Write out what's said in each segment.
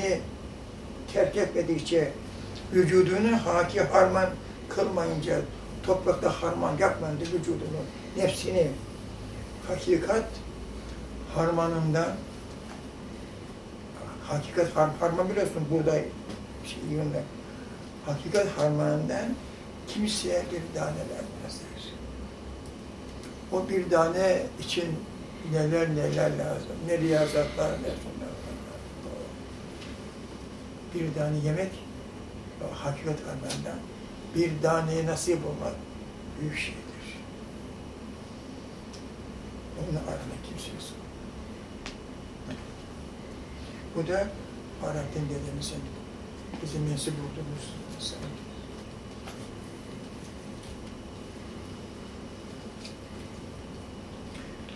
nefsini terk etmedikçe, vücudunu haki harman kılmayınca, toprakta harman yapmayınca vücudunu, nefsini, hakikat harmanından, hakikat har harman biliyorsun buğday şey yönde, hakikat harmanından kimseye bir tane vermezler. O bir tane için neler neler lazım, ne riyazatlar, ne şunlar. Bir tane yemek, hakikat harmanından bir taneye nasip olmak büyük şeydir. Onu aramak kimse yok. Bu da Fahrettin dedemizin bizim mensup olduğumuz insan.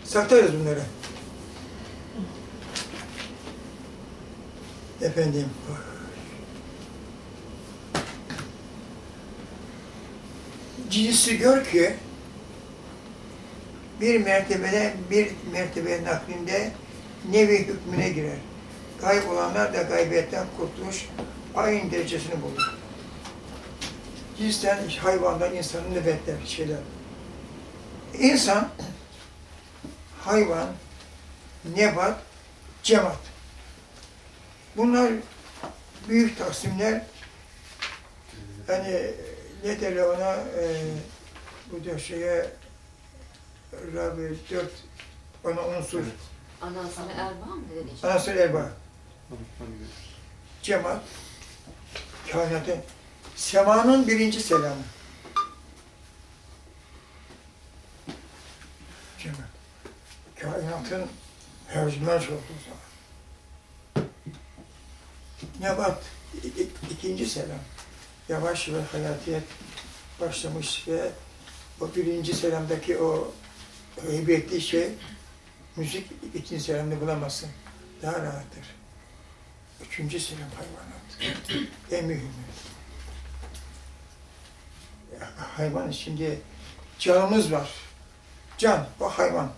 Saklarız bunları. Efendim, cinsi gör ki bir mertebede bir mertebe naklinde nevi hükmüne girer. Gayb olanlar da gaybiyetten kurtuluş aynı derecesini bulur. Cinsten hayvandan insanın nöbetler, şeyler. İnsan, hayvan, nebat, cemaat. Bunlar büyük taksimler. Hani ne derler ona e, bu da şeye Rabi dört ona unsur. Evet. Anasını erba mı denecek? Anasır erba. Cemaat, kainatın, semanın birinci selamı. Cemaat, kainatın hercümen olduğu zaman. Nebat, ikinci selam. Yavaş ve hayatiyet başlamış ve o birinci selamdaki o heybetli şey, müzik ikinci selamda bulamazsın. Daha rahattır. Üçüncü selam hayvanat. en mühimi. Hayvan şimdi canımız var. Can, o hayvan.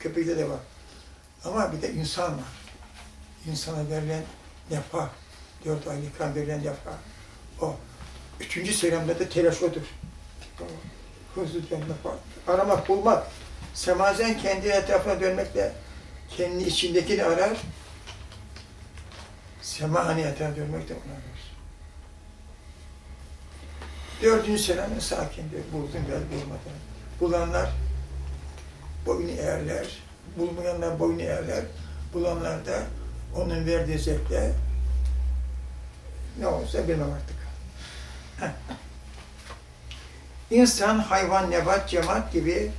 Köpekte de var. Ama bir de insan var. İnsana verilen nefa. Dört aylıktan verilen nefa. O. Üçüncü selamda da telaş odur. Hızlı dönmek, aramak, bulmak. Semazen kendi etrafına dönmekle kendi içindekini arar, sema haniyetine dönmek de ona arar. Dördüncü selamı sakindir, buldun gel bulmadan. Bulanlar boynu eğerler, bulmayanlar boynu eğerler, bulanlar da onun verdiği zevkle ne olsa bilmem artık. İnsan, hayvan, nebat, cemaat gibi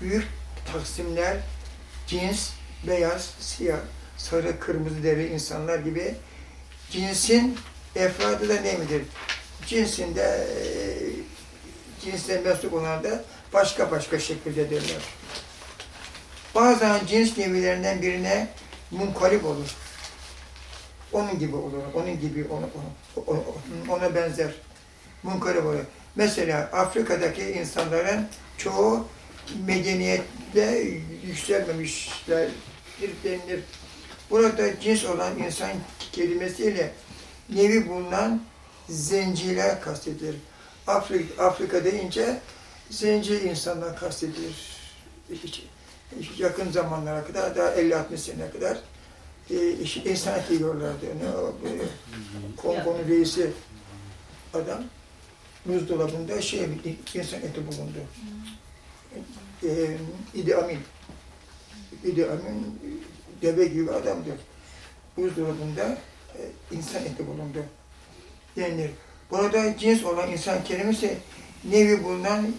büyük taksimler, cins, beyaz, siyah, sarı, kırmızı deri insanlar gibi cinsin efradı da ne midir? Cinsinde, eee, cinsle mensup olan da başka başka şekildedirler. Bazen cins nevilerinden birine munkalip olur. Onun gibi olur, onun gibi, ona, ona, ona benzer. Munkalip olur. Mesela Afrika'daki insanların çoğu medeniyetle yükselmemişler denilir. Burada cins olan insan kelimesiyle nevi bulunan zenciler kastedilir. Afrika, Afrika deyince zenci insanlar kastedilir. Hiç, hiç yakın zamanlara kadar, daha 50-60 sene kadar e, insan yiyorlardı. E, Kongo'nun reisi adam buzdolabında şey, insan eti bulundu. E, İdi Amin. İdi Amin deve gibi adamdı. Buzdolabında e, insan eti bulundu denilir. Burada cins olan insan kelimesi nevi bulunan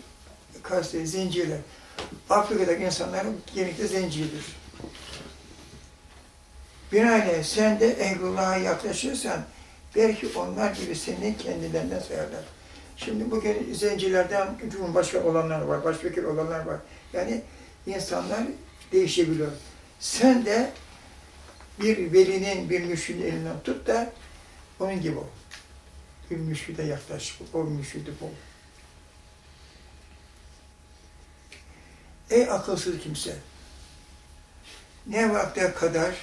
kastı, zenciler. Afrika'daki insanlar genellikle zencidir. Binaenaleyh sen de ehlullah'a yaklaşırsan belki onlar gibi seni kendilerinden sayarlar. Şimdi bugün zencilerden cumhurbaşkanı olanlar var, başvekil olanlar var. Yani insanlar değişebiliyor. Sen de bir velinin, bir mürşidin elinden tut da onun gibi ol. Bir mürşide yaklaş, o mürşidi bul. Ey akılsız kimse! Ne vakte kadar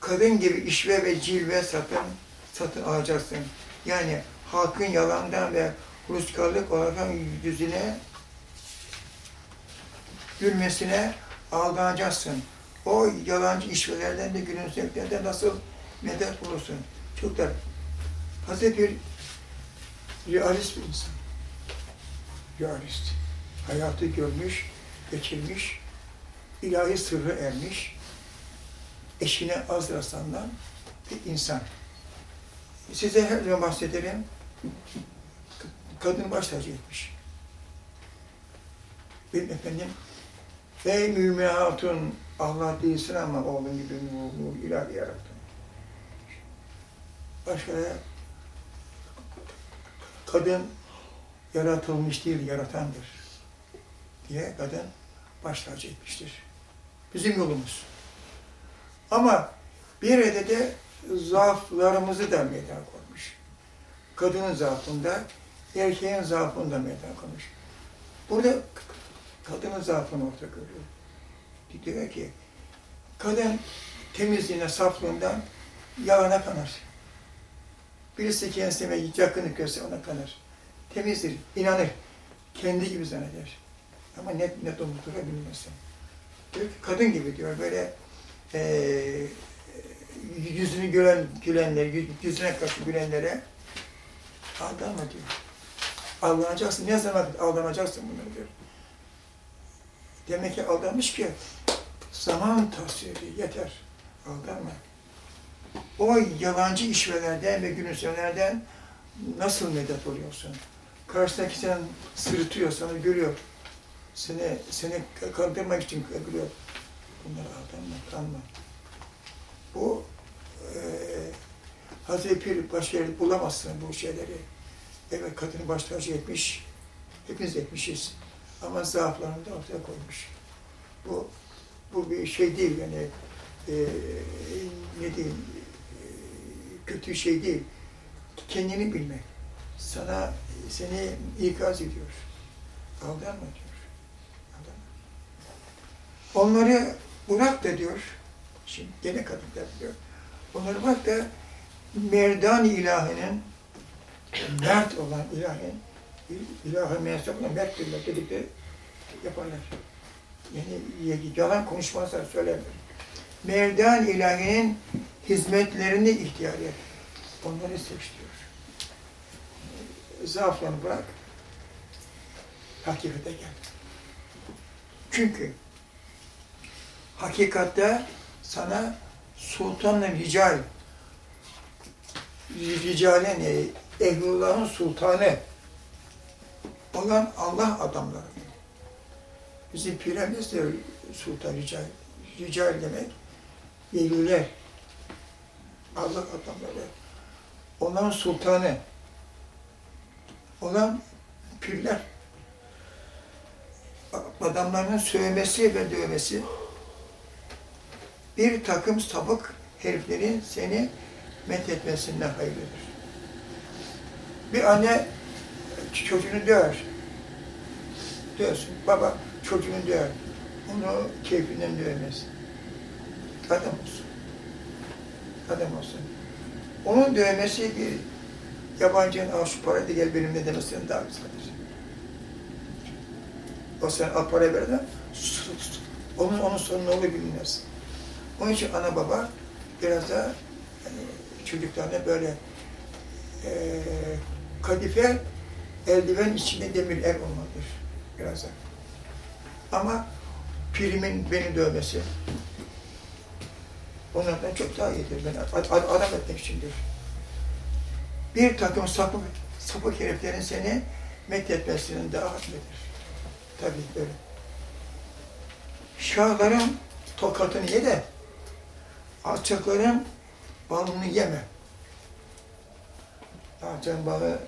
kadın gibi işve ve cilve satın, satın alacaksın. Yani halkın yalandan ve huruskarlık olarak yüzüne gülmesine aldanacaksın. O yalancı işvelerden de gülümsemekten nasıl medet bulursun. Çocuklar, Hazreti bir realist bir insan. Realist. Hayatı görmüş, geçirmiş, ilahi sırrı ermiş, eşine az rastlanan bir insan. Size her bahsederim, kadın baş tacı etmiş. Benim efendim, ey mümin hatun, Allah değilsin ama oğlun gibi nurlu ilahi yarattın. Başka kadın yaratılmış değil, yaratandır diye kadın baş tacı etmiştir. Bizim yolumuz. Ama bir yerde de zaaflarımızı da meydan koymuş. Kadının zaafında, erkeğin zaafını da meydan koymuş. Burada kadının zaafını ortaya görüyor. Diyor ki, kadın temizliğine, saflığından yalana kanar. Birisi kendisine yakınlık görse ona kanır. Temizdir, inanır. Kendi gibi zanneder. Ama net net umutları bilmesin. Diyor ki, kadın gibi diyor böyle e, yüzünü gülen, gülenler, yüzüne karşı gülenlere aldanma diyor. Aldanacaksın. Ne zaman aldanacaksın bunları diyor. Demek ki aldanmış ki zaman tasviri yeter. Aldanma. O yalancı işvelerden ve gülümsemelerden nasıl medet oluyorsun? Karşıdaki sen sırıtıyor, sana görüyor. Seni, seni kandırmak için gülüyor. Bunları aldanma, kanma. Bu e, Hazreti Pir başka yerde bulamazsın bu şeyleri. Evet kadını baş tacı etmiş, hepimiz etmişiz. Ama zaaflarını da ortaya koymuş. Bu bu bir şey değil yani e, ne diyeyim e, kötü şey değil. Kendini bilmek. Sana seni ikaz ediyor. Aldanma diyor. Aldanma. Onları bırak da diyor. Şimdi gene kadınlar diyor. Onları bırak da merdan ilahinin mert olan ilahin ilahe mensup olan merttirler dedikleri yaparlar. Yani yalan konuşmazlar, söylerler. Merdan ilahinin hizmetlerini ihtiyar et. Onları seç diyor. Zaaflarını bırak. Hakikate gel. Çünkü hakikatte sana sultanla rical ricalen ehlullahın sultanı olan Allah adamları. Bizim piramiz de sultan rical. Rical demek veliler. Allah adamları. Onların sultanı. Olan pirler. Adamların sövmesi ve dövmesi bir takım sapık heriflerin seni methetmesinden hayırlıdır. Bir anne çocuğunu döver. Dövsün. Baba çocuğunu döver. Onu keyfinden dövmez. Adam olsun. Adam olsun. Onun dövmesi bir yabancının al şu parayı da gel benimle demesinden daha güzeldir. O sen al parayı ver de onun, onun sonu ne olur bilinmez. Onun için ana baba biraz da yani çocuklarına böyle e, kadife eldiven içinde demir er olmalıdır biraz. Ama pirimin beni dövmesi onlardan çok daha iyidir. Ben adam etmek içindir. Bir takım sapık, sapık heriflerin seni methetmesinin daha haklıdır. Tabii böyle. Şahların tokatını ye de alçakların balını yeme. Alçağın balı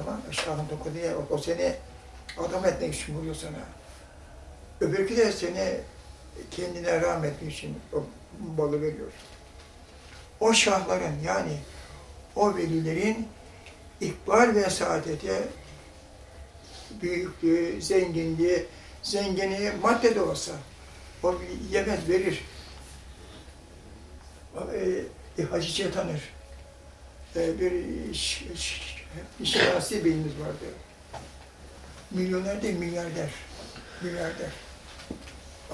ama şahın tokatını ye. O, o seni adam etmek için vuruyor sana. Öbürkü de seni kendine rahmet için o balı veriyor. O şahların yani o velilerin ikbal ve saadete büyüklüğü, zenginliği, zenginliği madde de olsa o yemez verir. E, Hacı tanır. E, bir ş- ş- siyasi beyimiz vardı. Milyoner değil, milyarder. Milyarder.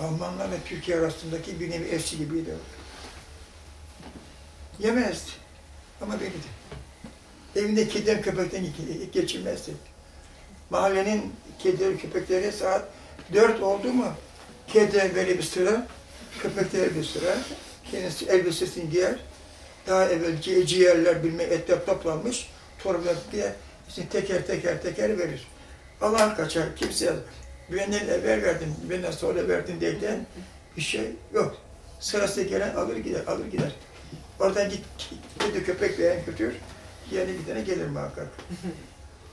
Almanlarla Türkiye arasındaki bir nevi eşçi gibiydi. Yemezdi. Ama belirdi. Evinde kediden köpekten ge- geçirmezdi. Mahallenin kedileri köpekleri saat dört oldu mu kediler böyle bir sıra, köpekler bir sıra. Kendisi elbisesini giyer. Daha evvel ci- ciğerler bilme etler toplanmış. Torbalar diye işte teker teker teker verir. Allah kaçar kimseye benden evvel verdin, benden sonra verdin diye bir şey yok. Sırası gelen alır gider, alır gider. Oradan git, kedi köpek beğen götür, yeni gidene gelir muhakkak.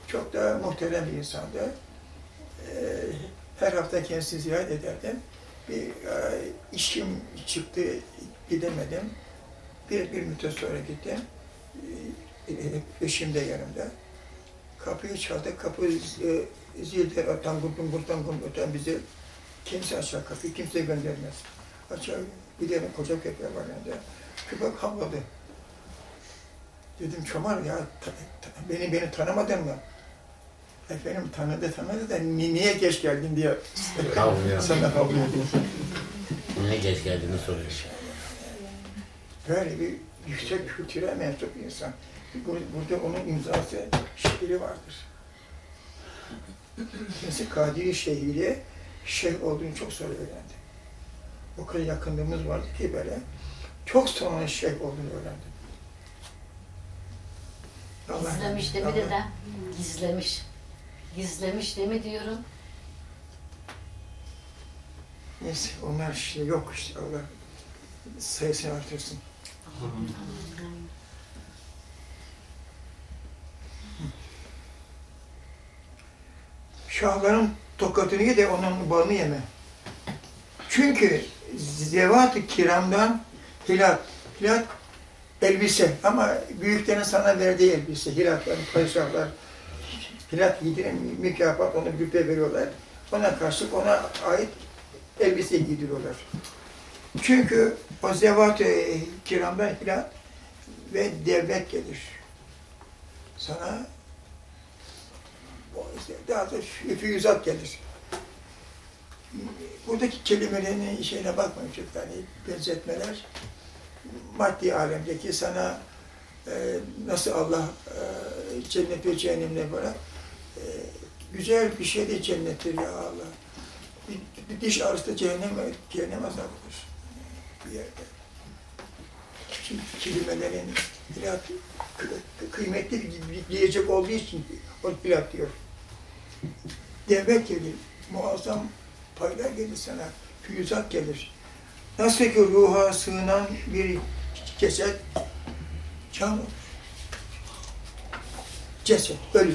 Çok da muhterem bir insandı. Ee, her hafta kendisini ziyaret ederdim. Bir e, işim çıktı, gidemedim. Bir, bir müddet sonra gittim. Ee, eşim de yanımda. Kapıyı çaldı, kapı e, zilde atan gurdum gurdum gurdum öten bizi. Kimse açar kapıyı, kimse göndermez. Açar, tane koca köpek var yanında. Köpek havladı. Dedim Çomar ya ta- ta- beni beni tanımadın mı? Efendim tanıdı tanıdı da ni- niye geç geldin diye Havlıyor. sana havlıyor. Niye geç geldiğini soruyor. Böyle bir yüksek kültüre mensup insan. Bu- Burada onun imzası şiiri vardır. Kendisi Kadiri Şeyhi'yle şeyh olduğunu çok sonra öğrendi. O kadar yakınlığımız vardı ki böyle. Çok sonra şeyh olduğunu öğrendim. Allah- Gizlemiş değil mi dedem? Gizlemiş. Gizlemiş değil mi diyorum? Neyse onlar işte yok işte Allah sayısını artırsın. Şahların tokatını ye de onun balını yeme. Çünkü zevat-ı kiramdan hilat, hilat elbise ama büyüklerin sana verdiği elbise, hilatlar, padişahlar, hilat giydiren mükafat, onu güpe veriyorlar. Ona karşılık ona ait elbise giydiriyorlar. Çünkü o zevat-ı kiramdan hilat ve devlet gelir. Sana daha da fü- füyüzat gelir. Buradaki kelimelerin şeyine bakmayın çok yani benzetmeler. Maddi alemdeki sana e, nasıl Allah e, cennet ve cehennemle böyle e, güzel bir şey de cennettir ya Allah. Bir, bir diş ağrısı da cehennem, cehennem azabıdır bir yerde. Şimdi kelimelerin kı- kıymetli diyecek olduğu için o plak diyor. Devlet gelir, muazzam paylar gelir sana, füyüzat gelir. Nasıl ki ruha sığınan bir ceset can olur. Ceset, ölü.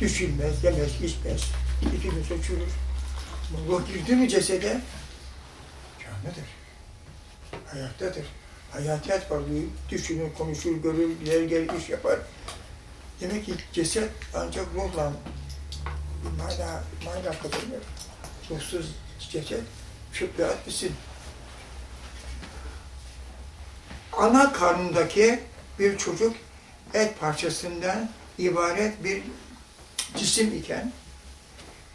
Düşünmez, yemez, içmez. İki gün çürür. Ruh girdi mi cesede, canlıdır. Hayattadır. Hayatiyat var. Düşünür, konuşur, görür, gider gelir, iş yapar. Demek ki ceset ancak ruhla mana, mana kazanıyor. Ruhsuz ceset çöple at gitsin. Ana karnındaki bir çocuk et parçasından ibaret bir cisim iken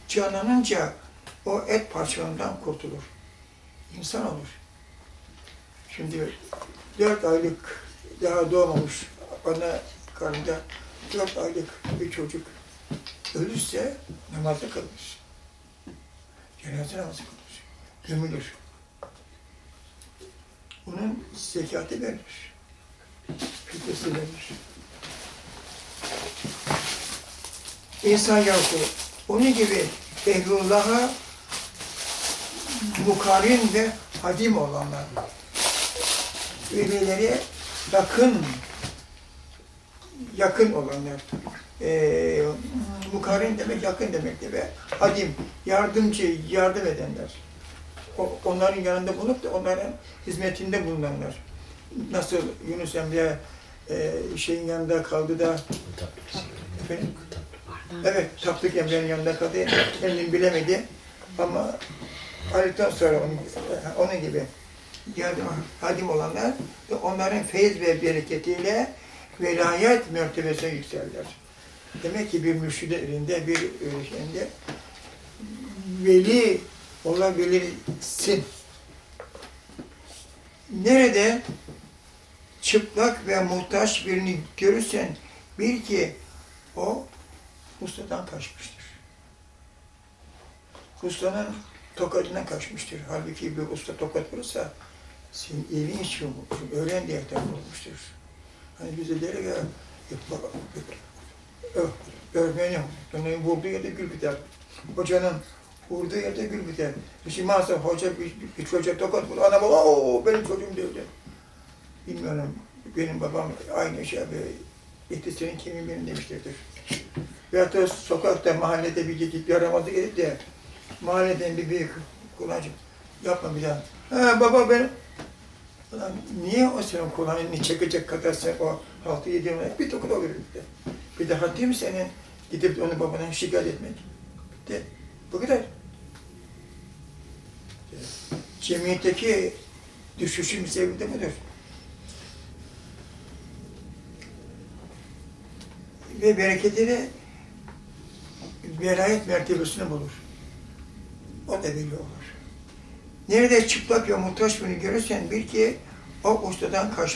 canlanınca o et parçalarından kurtulur. İnsan olur. Şimdi dört aylık daha doğmamış ana karnında dört aylık bir çocuk ölürse namazda kalır. Cenaze namazı kılır. Gömülür. Bunun zekatı verilir. Fitresi verilir. İnsan yavrusu. Onun gibi ehlullah'a mukarin ve hadim olanlar. Velileri yakın yakın olanlar. Ee, mukarin demek yakın demekti ve hadim, yardımcı, yardım edenler. O, onların yanında bulunup da onların hizmetinde bulunanlar. Nasıl Yunus Emre e, şeyin yanında kaldı da efendim, evet Taptık Emre'nin yanında kaldı. Kendim bilemedi ama Ayrıktan sonra onun, onun gibi yardım, hadim olanlar onların feyiz ve bereketiyle velayet mertebesine yükselirler. Demek ki bir mürşidin elinde, bir e, şeyinde veli olabilirsin. Nerede çıplak ve muhtaç birini görürsen bil ki o ustadan kaçmıştır. Ustanın tokadına kaçmıştır. Halbuki bir usta tokat vurursa senin iyiliğin için. Öğren diyerekten vurmuştur. Hani bize der ya, örmenin, onun vurduğu yerde gül biter. Hocanın vurduğu yerde gül biter. Müslümansa hoca bir, bir, çocuğa tokat vurur. Ana baba, o benim çocuğum diyor. Bilmiyorum, benim babam aynı şey abi. İşte senin kimin benim demişlerdir. Veyahut da sokakta, mahallede bir gidip yaramazı gelip de mahalleden bir büyük kulağıcım yapma bir daha. Baba ben Ulan niye o senin kulağını çekecek kadar sen o haltı yediğine bir tokat olur de. Bir de haddi mi senin gidip onu babana şikayet etmek? De, bu kadar. Cemiyetteki düşüşün sebebi budur. Ve bereketi de velayet mertebesini bulur. O da belli olur. Nerede çıplak ve muhtaç birini görürsen bil ki o ustadan kaçmış.